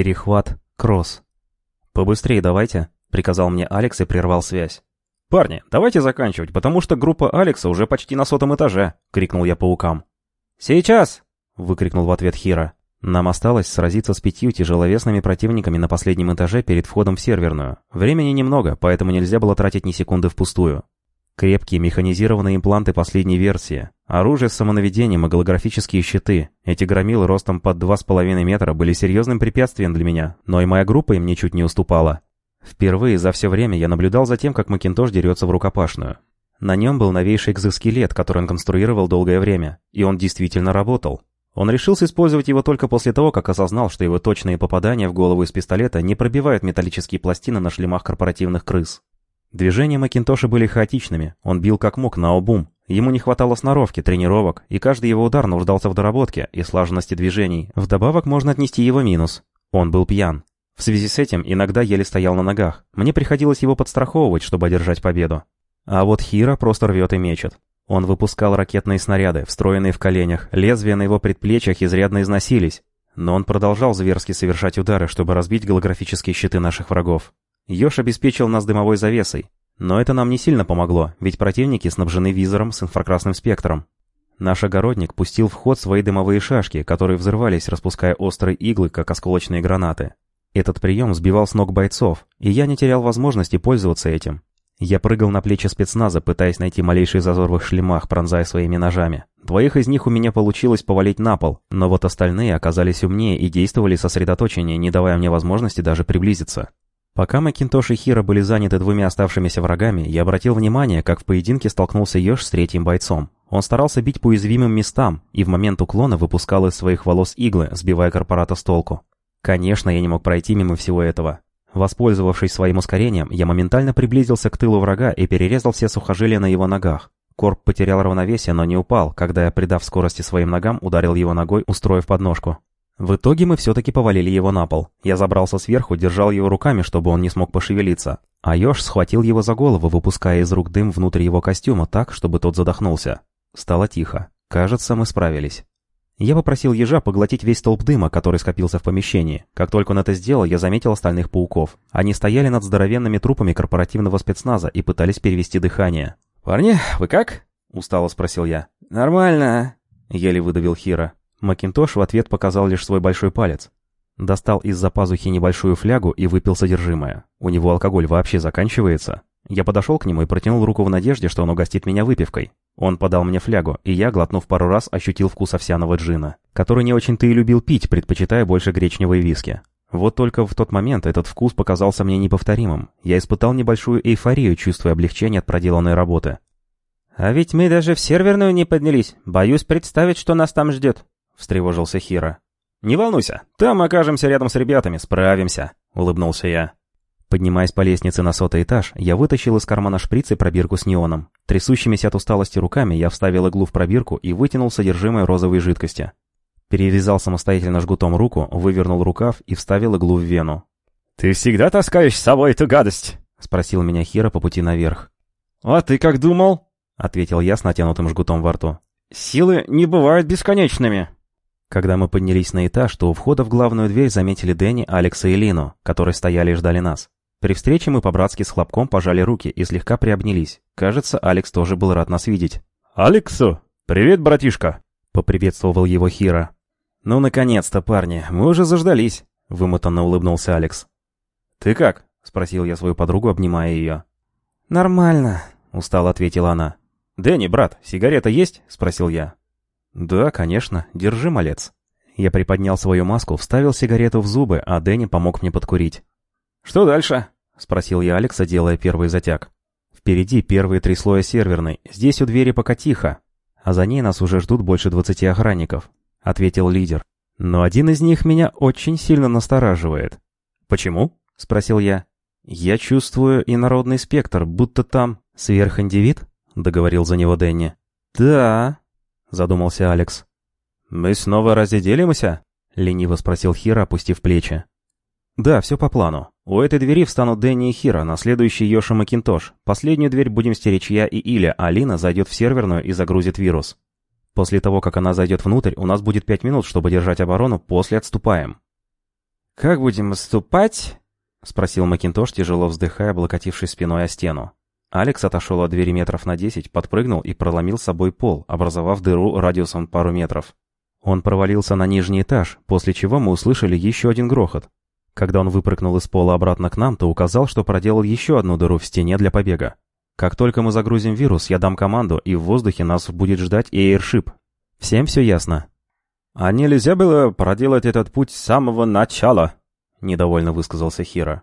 Перехват. Кросс. «Побыстрее давайте», — приказал мне Алекс и прервал связь. «Парни, давайте заканчивать, потому что группа Алекса уже почти на сотом этаже», — крикнул я паукам. «Сейчас!» — выкрикнул в ответ Хира. Нам осталось сразиться с пятью тяжеловесными противниками на последнем этаже перед входом в серверную. Времени немного, поэтому нельзя было тратить ни секунды впустую. Крепкие механизированные импланты последней версии, оружие с самонаведением и голографические щиты. Эти громилы ростом под 2,5 метра были серьезным препятствием для меня, но и моя группа им ничуть не уступала. Впервые за все время я наблюдал за тем, как Макинтош дерется в рукопашную. На нем был новейший экзоскелет, который он конструировал долгое время, и он действительно работал. Он решился использовать его только после того, как осознал, что его точные попадания в голову из пистолета не пробивают металлические пластины на шлемах корпоративных крыс. Движения Макинтоша были хаотичными, он бил как мог на обум. Ему не хватало сноровки, тренировок, и каждый его удар нуждался в доработке и слаженности движений. Вдобавок можно отнести его минус. Он был пьян. В связи с этим иногда еле стоял на ногах. Мне приходилось его подстраховывать, чтобы одержать победу. А вот Хира просто рвет и мечет. Он выпускал ракетные снаряды, встроенные в коленях, лезвия на его предплечьях изрядно износились. Но он продолжал зверски совершать удары, чтобы разбить голографические щиты наших врагов. Ёж обеспечил нас дымовой завесой. Но это нам не сильно помогло, ведь противники снабжены визором с инфракрасным спектром. Наш огородник пустил в ход свои дымовые шашки, которые взрывались, распуская острые иглы, как осколочные гранаты. Этот прием сбивал с ног бойцов, и я не терял возможности пользоваться этим. Я прыгал на плечи спецназа, пытаясь найти малейший зазор в их шлемах, пронзая своими ножами. Двоих из них у меня получилось повалить на пол, но вот остальные оказались умнее и действовали сосредоточеннее, не давая мне возможности даже приблизиться. Пока Макинтош и Хира были заняты двумя оставшимися врагами, я обратил внимание, как в поединке столкнулся Ёж с третьим бойцом. Он старался бить по уязвимым местам и в момент уклона выпускал из своих волос иглы, сбивая корпората с толку. Конечно, я не мог пройти мимо всего этого. Воспользовавшись своим ускорением, я моментально приблизился к тылу врага и перерезал все сухожилия на его ногах. Корп потерял равновесие, но не упал, когда я, придав скорости своим ногам, ударил его ногой, устроив подножку. В итоге мы все-таки повалили его на пол. Я забрался сверху, держал его руками, чтобы он не смог пошевелиться. А Ёж схватил его за голову, выпуская из рук дым внутрь его костюма так, чтобы тот задохнулся. Стало тихо. Кажется, мы справились. Я попросил ежа поглотить весь столб дыма, который скопился в помещении. Как только он это сделал, я заметил остальных пауков. Они стояли над здоровенными трупами корпоративного спецназа и пытались перевести дыхание. «Парни, вы как?» — устало спросил я. «Нормально», — еле выдавил Хира. Макинтош в ответ показал лишь свой большой палец. Достал из-за пазухи небольшую флягу и выпил содержимое. У него алкоголь вообще заканчивается. Я подошел к нему и протянул руку в надежде, что он угостит меня выпивкой. Он подал мне флягу, и я, глотнув пару раз, ощутил вкус овсяного джина, который не очень-то и любил пить, предпочитая больше гречневой виски. Вот только в тот момент этот вкус показался мне неповторимым. Я испытал небольшую эйфорию, чувствуя облегчение от проделанной работы. «А ведь мы даже в серверную не поднялись. Боюсь представить, что нас там ждет», встревожился Хира. «Не волнуйся, там окажемся рядом с ребятами, справимся», — улыбнулся я. Поднимаясь по лестнице на сотый этаж, я вытащил из кармана шприц и пробирку с неоном. Трясущимися от усталости руками я вставил иглу в пробирку и вытянул содержимое розовой жидкости. Перевязал самостоятельно жгутом руку, вывернул рукав и вставил иглу в вену. «Ты всегда таскаешь с собой эту гадость?» — спросил меня Хира по пути наверх. «А ты как думал?» — ответил я с натянутым жгутом во рту. «Силы не бывают бесконечными». Когда мы поднялись на этаж, то у входа в главную дверь заметили Дэнни, Алекса и Лину, которые стояли и ждали нас. При встрече мы по-братски с хлопком пожали руки и слегка приобнялись. Кажется, Алекс тоже был рад нас видеть. «Алексу! Привет, братишка!» — поприветствовал его Хира. «Ну, наконец-то, парни, мы уже заждались!» — вымотанно улыбнулся Алекс. «Ты как?» — спросил я свою подругу, обнимая ее. «Нормально», — устало ответила она. «Дэнни, брат, сигарета есть?» — спросил я. «Да, конечно. Держи, малец». Я приподнял свою маску, вставил сигарету в зубы, а Дэнни помог мне подкурить. «Что дальше?» — спросил я Алекса, делая первый затяг. «Впереди первые три слоя серверной. Здесь у двери пока тихо. А за ней нас уже ждут больше двадцати охранников», — ответил лидер. «Но один из них меня очень сильно настораживает». «Почему?» — спросил я. «Я чувствую инородный спектр, будто там...» «Сверхиндивид?» — договорил за него Дэнни. «Да», — задумался Алекс. «Мы снова разделимся?» — лениво спросил Хира, опустив плечи. «Да, все по плану. У этой двери встанут Дэнни и Хира, на следующий Йоша Макинтош. Последнюю дверь будем стеречь я и Иля, а Алина зайдет в серверную и загрузит вирус. После того, как она зайдет внутрь, у нас будет пять минут, чтобы держать оборону, после отступаем». «Как будем отступать?» — спросил Макинтош, тяжело вздыхая, облокотившись спиной о стену. Алекс отошел от двери метров на десять, подпрыгнул и проломил с собой пол, образовав дыру радиусом пару метров. Он провалился на нижний этаж, после чего мы услышали еще один грохот. Когда он выпрыгнул из пола обратно к нам, то указал, что проделал еще одну дыру в стене для побега. Как только мы загрузим вирус, я дам команду, и в воздухе нас будет ждать эйршип. Всем все ясно? «А нельзя было проделать этот путь с самого начала?» — недовольно высказался Хира.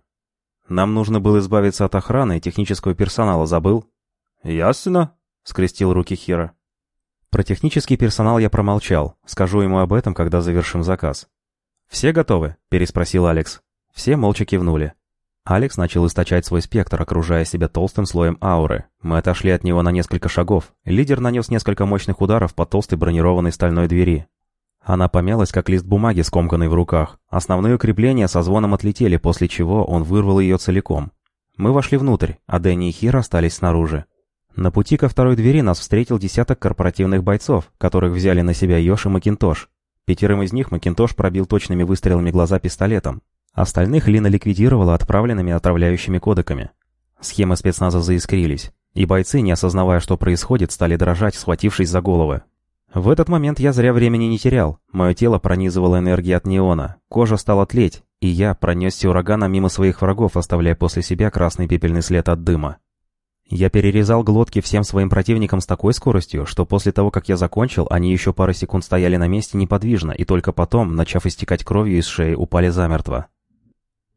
Нам нужно было избавиться от охраны и технического персонала, забыл? Ясно, скрестил руки Хира. Про технический персонал я промолчал. Скажу ему об этом, когда завершим заказ. «Все готовы?» – переспросил Алекс. Все молча кивнули. Алекс начал источать свой спектр, окружая себя толстым слоем ауры. Мы отошли от него на несколько шагов. Лидер нанес несколько мощных ударов по толстой бронированной стальной двери. Она помялась, как лист бумаги, скомканный в руках. Основные крепления со звоном отлетели, после чего он вырвал ее целиком. Мы вошли внутрь, а Дэнни и Хир остались снаружи. На пути ко второй двери нас встретил десяток корпоративных бойцов, которых взяли на себя Йош и Макинтош. Пятерым из них Макинтош пробил точными выстрелами глаза пистолетом. Остальных Лина ликвидировала отправленными отравляющими кодеками. Схемы спецназа заискрились, и бойцы, не осознавая, что происходит, стали дрожать, схватившись за головы. В этот момент я зря времени не терял. Мое тело пронизывало энергия от неона, кожа стала тлеть, и я пронесся ураганом мимо своих врагов, оставляя после себя красный пепельный след от дыма. Я перерезал глотки всем своим противникам с такой скоростью, что после того, как я закончил, они еще пару секунд стояли на месте неподвижно, и только потом, начав истекать кровью из шеи, упали замертво.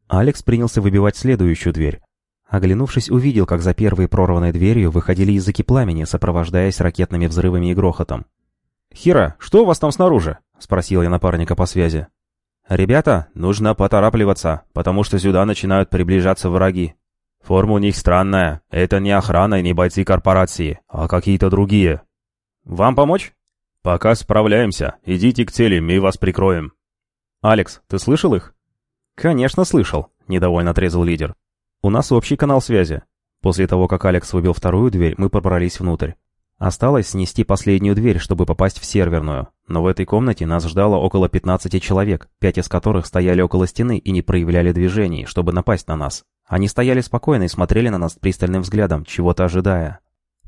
Алекс принялся выбивать следующую дверь. Оглянувшись, увидел, как за первой прорванной дверью выходили языки пламени, сопровождаясь ракетными взрывами и грохотом. «Хира, что у вас там снаружи?» — спросил я напарника по связи. «Ребята, нужно поторапливаться, потому что сюда начинают приближаться враги. Форма у них странная. Это не охрана и не бойцы корпорации, а какие-то другие. Вам помочь?» «Пока справляемся. Идите к цели, мы вас прикроем». «Алекс, ты слышал их?» «Конечно слышал», — недовольно отрезал лидер. «У нас общий канал связи. После того, как Алекс выбил вторую дверь, мы пробрались внутрь. Осталось снести последнюю дверь, чтобы попасть в серверную, но в этой комнате нас ждало около 15 человек, пять из которых стояли около стены и не проявляли движений, чтобы напасть на нас. Они стояли спокойно и смотрели на нас пристальным взглядом, чего-то ожидая.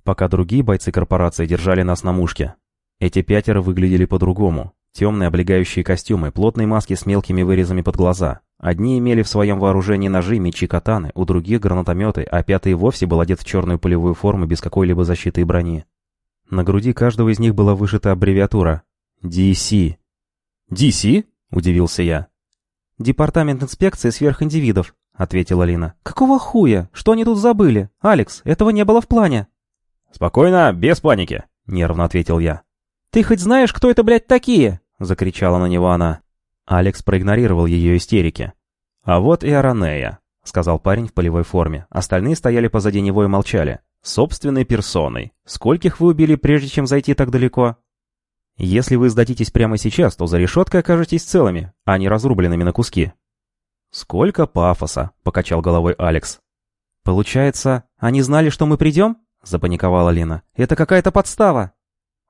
Пока другие бойцы корпорации держали нас на мушке. Эти пятеро выглядели по-другому. Темные облегающие костюмы, плотные маски с мелкими вырезами под глаза. Одни имели в своем вооружении ножи, мечи, катаны, у других гранатометы, а пятый вовсе был одет в черную полевую форму без какой-либо защиты и брони. На груди каждого из них была вышита аббревиатура DC. DC? удивился я. Департамент инспекции сверхиндивидов, ответила Лина. Какого хуя? Что они тут забыли? Алекс, этого не было в плане. Спокойно, без паники, нервно ответил я. Ты хоть знаешь, кто это, блядь, такие? закричала на него она. Алекс проигнорировал ее истерики. «А вот и Аранея», — сказал парень в полевой форме. Остальные стояли позади него и молчали. Собственной персоной. Скольких вы убили, прежде чем зайти так далеко? Если вы сдадитесь прямо сейчас, то за решеткой окажетесь целыми, а не разрубленными на куски. Сколько пафоса, покачал головой Алекс. Получается, они знали, что мы придем? Запаниковала Лина. Это какая-то подстава.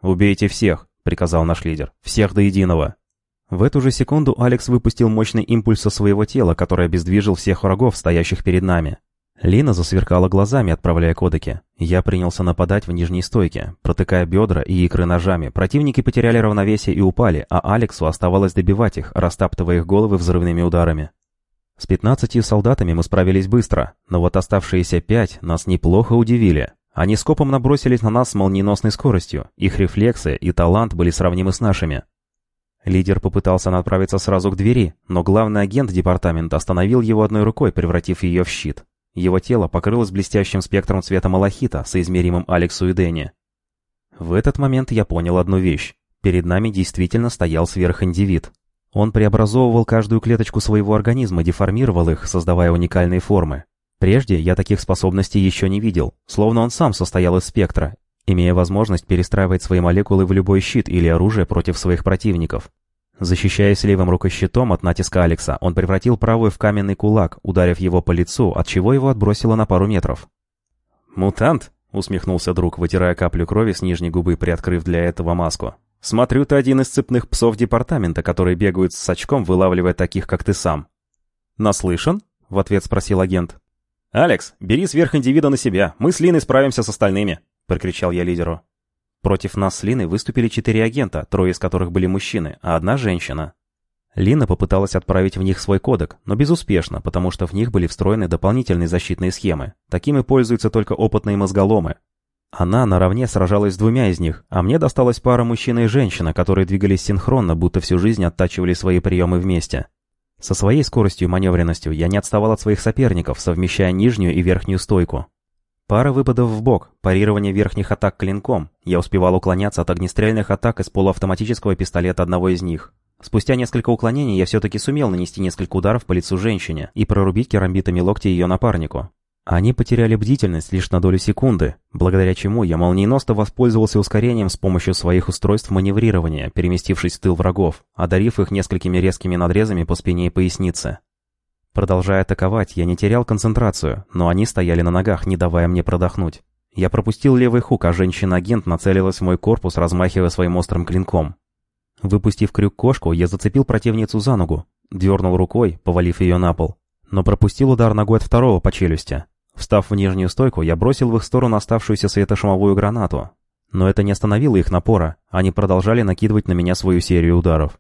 Убейте всех, приказал наш лидер. Всех до единого. В эту же секунду Алекс выпустил мощный импульс со своего тела, который обездвижил всех врагов, стоящих перед нами. Лина засверкала глазами, отправляя кодеки. Я принялся нападать в нижней стойке, протыкая бедра и икры ножами. Противники потеряли равновесие и упали, а Алексу оставалось добивать их, растаптывая их головы взрывными ударами. С пятнадцатью солдатами мы справились быстро, но вот оставшиеся пять нас неплохо удивили. Они скопом набросились на нас с молниеносной скоростью, их рефлексы и талант были сравнимы с нашими. Лидер попытался направиться сразу к двери, но главный агент департамента остановил его одной рукой, превратив ее в щит. Его тело покрылось блестящим спектром цвета малахита, соизмеримым Алексу и Дэнни. В этот момент я понял одну вещь. Перед нами действительно стоял сверхиндивид. Он преобразовывал каждую клеточку своего организма, деформировал их, создавая уникальные формы. Прежде я таких способностей еще не видел, словно он сам состоял из спектра, имея возможность перестраивать свои молекулы в любой щит или оружие против своих противников. Защищаясь левым рукощитом от натиска Алекса, он превратил правую в каменный кулак, ударив его по лицу, от чего его отбросило на пару метров. «Мутант?» — усмехнулся друг, вытирая каплю крови с нижней губы, приоткрыв для этого маску. «Смотрю, ты один из цепных псов департамента, которые бегают с очком, вылавливая таких, как ты сам». «Наслышан?» — в ответ спросил агент. «Алекс, бери сверхиндивида на себя, мы с Линой справимся с остальными», — прокричал я лидеру. Против нас с Линой выступили четыре агента, трое из которых были мужчины, а одна женщина. Лина попыталась отправить в них свой кодек, но безуспешно, потому что в них были встроены дополнительные защитные схемы. Такими пользуются только опытные мозголомы. Она наравне сражалась с двумя из них, а мне досталась пара мужчина и женщина, которые двигались синхронно, будто всю жизнь оттачивали свои приемы вместе. Со своей скоростью и маневренностью я не отставал от своих соперников, совмещая нижнюю и верхнюю стойку. Пара выпадов в бок, парирование верхних атак клинком. Я успевал уклоняться от огнестрельных атак из полуавтоматического пистолета одного из них. Спустя несколько уклонений я все-таки сумел нанести несколько ударов по лицу женщине и прорубить керамбитами локти ее напарнику. Они потеряли бдительность лишь на долю секунды, благодаря чему я молниеносно воспользовался ускорением с помощью своих устройств маневрирования, переместившись в тыл врагов, одарив их несколькими резкими надрезами по спине и пояснице. Продолжая атаковать, я не терял концентрацию, но они стояли на ногах, не давая мне продохнуть. Я пропустил левый хук, а женщина-агент нацелилась в мой корпус, размахивая своим острым клинком. Выпустив крюк кошку, я зацепил противницу за ногу, дернул рукой, повалив ее на пол, но пропустил удар ногой от второго по челюсти. Встав в нижнюю стойку, я бросил в их сторону оставшуюся светошумовую гранату. Но это не остановило их напора, они продолжали накидывать на меня свою серию ударов.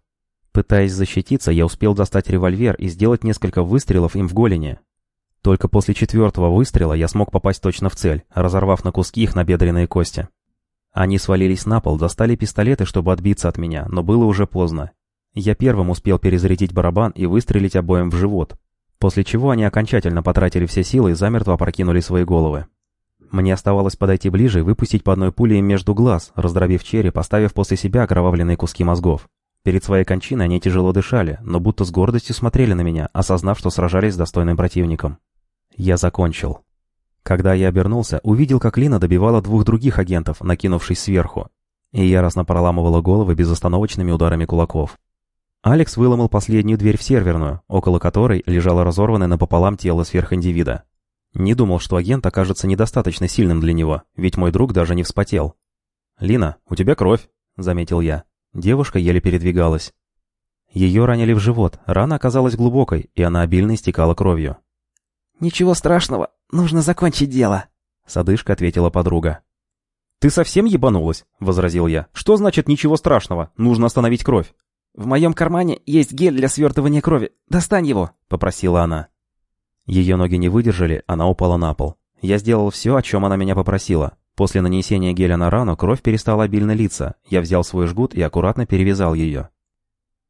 Пытаясь защититься, я успел достать револьвер и сделать несколько выстрелов им в голени. Только после четвертого выстрела я смог попасть точно в цель, разорвав на куски их набедренные кости. Они свалились на пол, достали пистолеты, чтобы отбиться от меня, но было уже поздно. Я первым успел перезарядить барабан и выстрелить обоим в живот, после чего они окончательно потратили все силы и замертво опрокинули свои головы. Мне оставалось подойти ближе и выпустить по одной пуле им между глаз, раздробив череп, оставив после себя окровавленные куски мозгов. Перед своей кончиной они тяжело дышали, но будто с гордостью смотрели на меня, осознав, что сражались с достойным противником. Я закончил. Когда я обернулся, увидел, как Лина добивала двух других агентов, накинувшись сверху, и яростно проламывала головы безостановочными ударами кулаков. Алекс выломал последнюю дверь в серверную, около которой лежало разорванное напополам тело сверхиндивида. Не думал, что агент окажется недостаточно сильным для него, ведь мой друг даже не вспотел. «Лина, у тебя кровь», — заметил я. Девушка еле передвигалась. Ее ранили в живот, рана оказалась глубокой, и она обильно истекала кровью. «Ничего страшного, нужно закончить дело», — с ответила подруга. «Ты совсем ебанулась?» — возразил я. «Что значит ничего страшного? Нужно остановить кровь». «В моем кармане есть гель для свертывания крови. Достань его», — попросила она. Ее ноги не выдержали, она упала на пол. Я сделал все, о чем она меня попросила. После нанесения геля на рану кровь перестала обильно литься. Я взял свой жгут и аккуратно перевязал ее.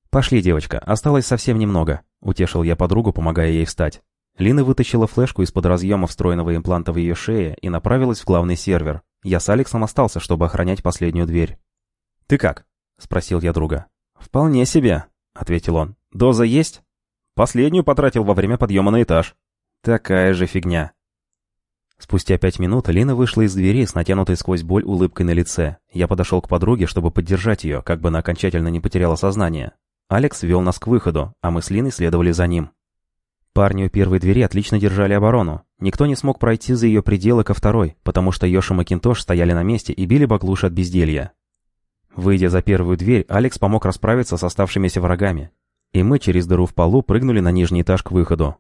«Пошли, девочка, осталось совсем немного», — утешил я подругу, помогая ей встать. Лина вытащила флешку из-под разъема встроенного импланта в ее шее и направилась в главный сервер. Я с Алексом остался, чтобы охранять последнюю дверь. «Ты как?» — спросил я друга. «Вполне себе», — ответил он. «Доза есть?» «Последнюю потратил во время подъема на этаж». «Такая же фигня». Спустя пять минут Лина вышла из двери с натянутой сквозь боль улыбкой на лице. Я подошел к подруге, чтобы поддержать ее, как бы она окончательно не потеряла сознание. Алекс вел нас к выходу, а мы с Линой следовали за ним. Парни у первой двери отлично держали оборону. Никто не смог пройти за ее пределы ко второй, потому что Йоша Макинтош стояли на месте и били баклуши от безделья. Выйдя за первую дверь, Алекс помог расправиться с оставшимися врагами. И мы через дыру в полу прыгнули на нижний этаж к выходу.